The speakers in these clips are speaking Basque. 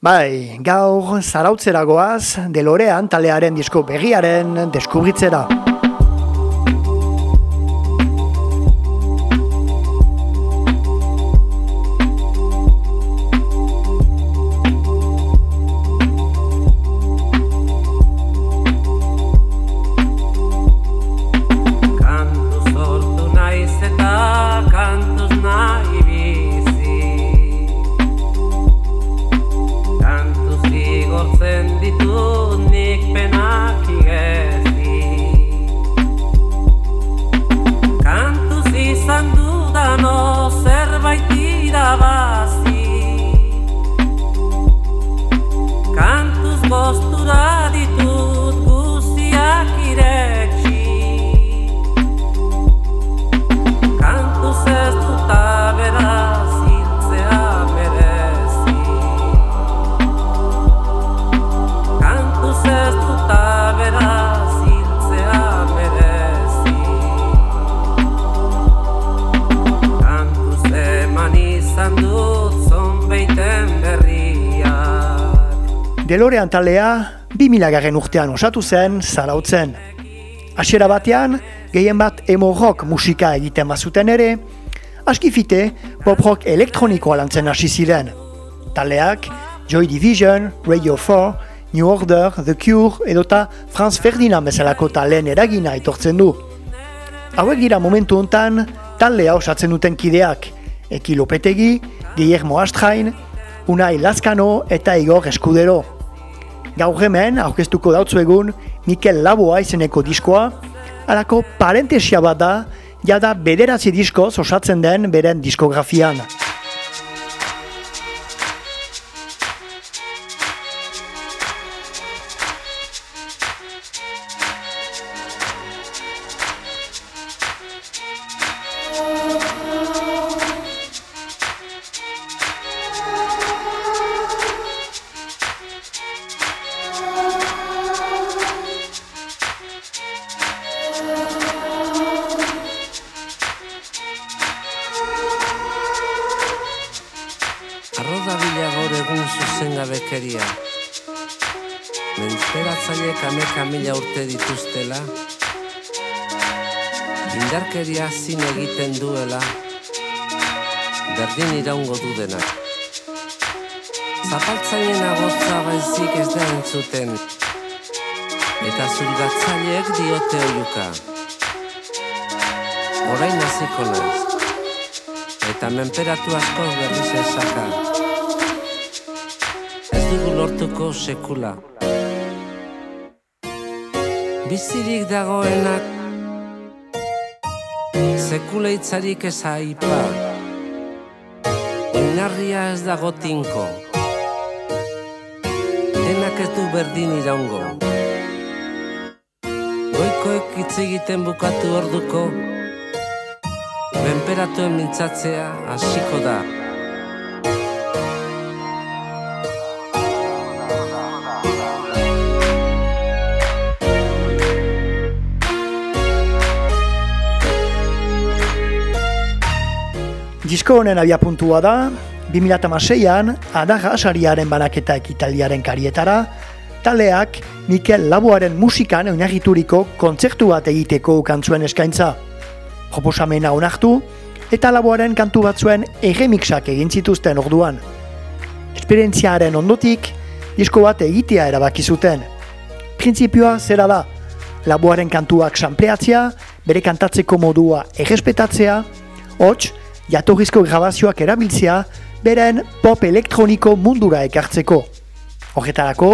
Bai, gaur zarautzeragoaz, delorean talearen disko begiaren deskubritzera. Delorean talea, 2000 garen urtean osatu zen, zarautzen. Asiera batean, gehien bat emo rock musika egiten bazuten ere, askifite pop rock elektronikoa lantzen hasi ziren. Taleak, Joy Division, Radio 4, New Order, The Cure edota Franz Ferdinand bezalako taleen eragina etortzen du. Hauek dira momentu hontan talea osatzen duten kideak, Eki Lopetegi, Guillermo Astrain, Unai Lazkano eta Igor Eskudero. Gaur hemen, aurkeztuko dautzu Mikel Laboa izeneko diskoa, alako parentesia bat da, jada bederatzi diskoz osatzen den beren diskografian. Bekeria. Menperatzaile kameka mila urte dituztela, indarkeria zin egiten duela, berdin iraungo du denak. Zapaltzaien agotza baizik ez da entzuten, eta zurgatzaileek diote oiuka. Horain naziko naiz, eta menperatu asko berriz esaka lortuko sekula. Bizirik dagoenak Sekula itzarik ez haipa Oinarria ez dago tinko Denak ez du berdin iraungo. Goikoek hitz egiten bukatu orduko Benperatuen mintzatzea hasiko da Disko honen abia puntua da, 2006an Adaga Asariaren banaketa ekitaliaren karietara, taleak Mikel Laboaren musikan eunarrituriko kontzertu bat egiteko kantzuen eskaintza. Proposamena onartu eta Laboaren kantu batzuen erremixak egin zituzten orduan. Esperientziaren ondotik, disko bat egitea erabaki zuten. Printzipioa zera da, Laboaren kantuak sanpleatzea, bere kantatzeko modua errespetatzea, hots, jatorrizko grabazioak erabiltzea beren pop elektroniko mundura ekartzeko. Horretarako,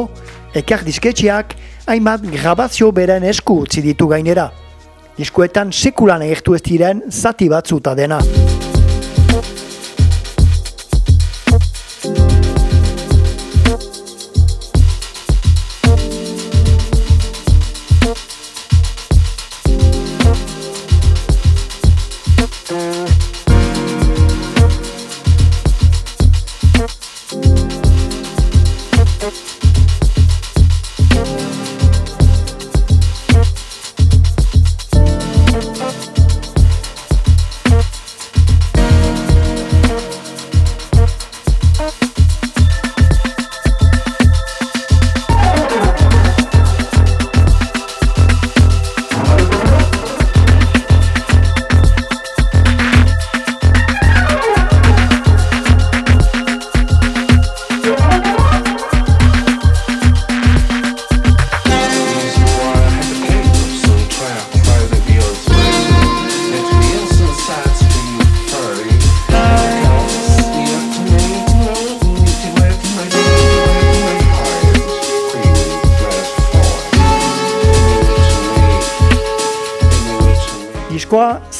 ekar disketxeak hainbat grabazio beren esku utzi ditu gainera. Diskoetan sekulan egertu ez diren zati batzuta dena.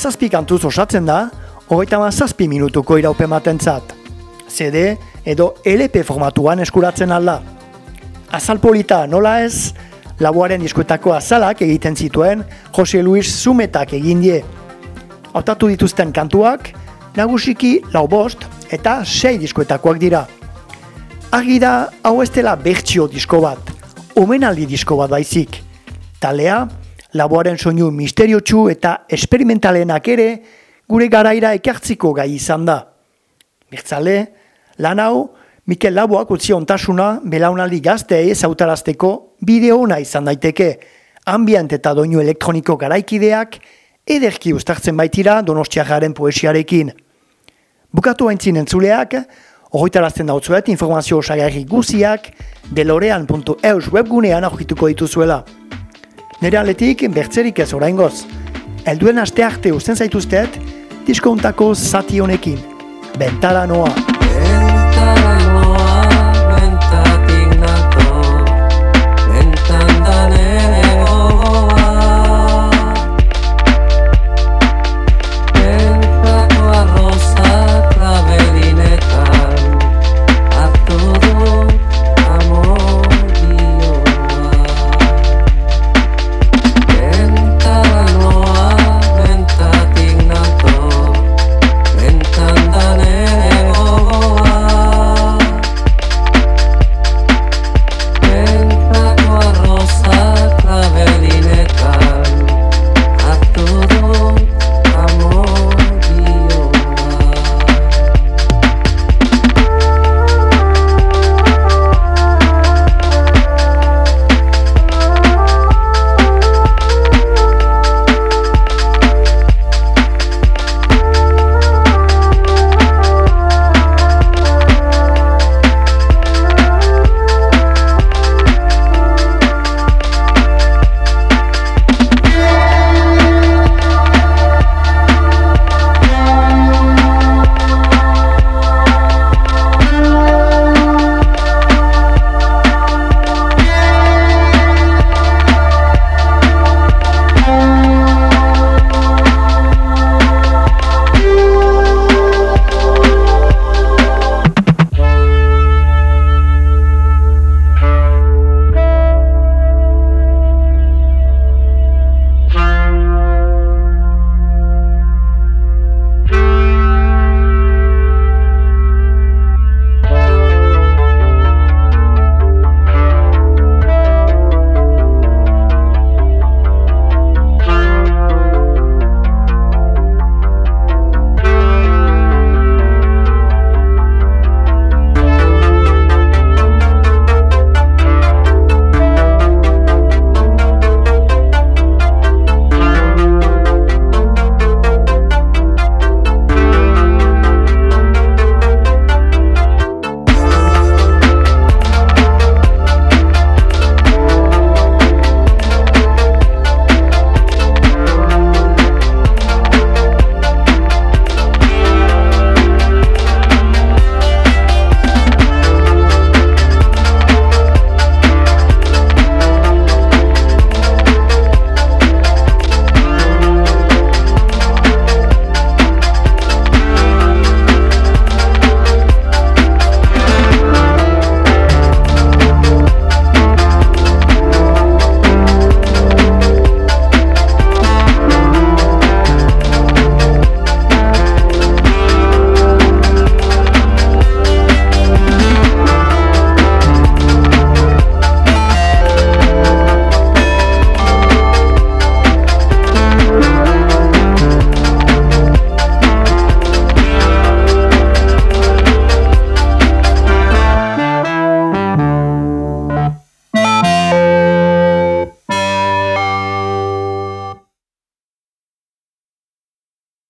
Zazpi kantuz osatzen da, hogeita ma zazpi minutuko iraupe matentzat. CD edo LP formatuan eskuratzen alda. Azal polita nola ez, laboaren diskoetako azalak egiten zituen Jose Luis Zumetak egin die. Hautatu dituzten kantuak, nagusiki lau bost eta sei diskoetakoak dira. Argi da hau ez dela bertxio disko bat, omenaldi disko bat baizik. Talea, laboaren soinu misteriotsu eta esperimentalenak ere gure garaira ekartziko gai izan da. Bertzale, lan hau, Mikel Laboak utzi ontasuna belaunaldi gazteei zautarazteko bideo ona izan daiteke. Ambient eta doinu elektroniko garaikideak ederki ustartzen baitira donostiagaren poesiarekin. Bukatu haintzin entzuleak, horretarazten dautzuet informazio osagarri guziak delorean.eus webgunean aurkituko dituzuela. Nere aletik bertzerik ez oraingoz. Elduen aste arte uzten zaituztet, diskontako zati honekin. Bentara noa. Bentara.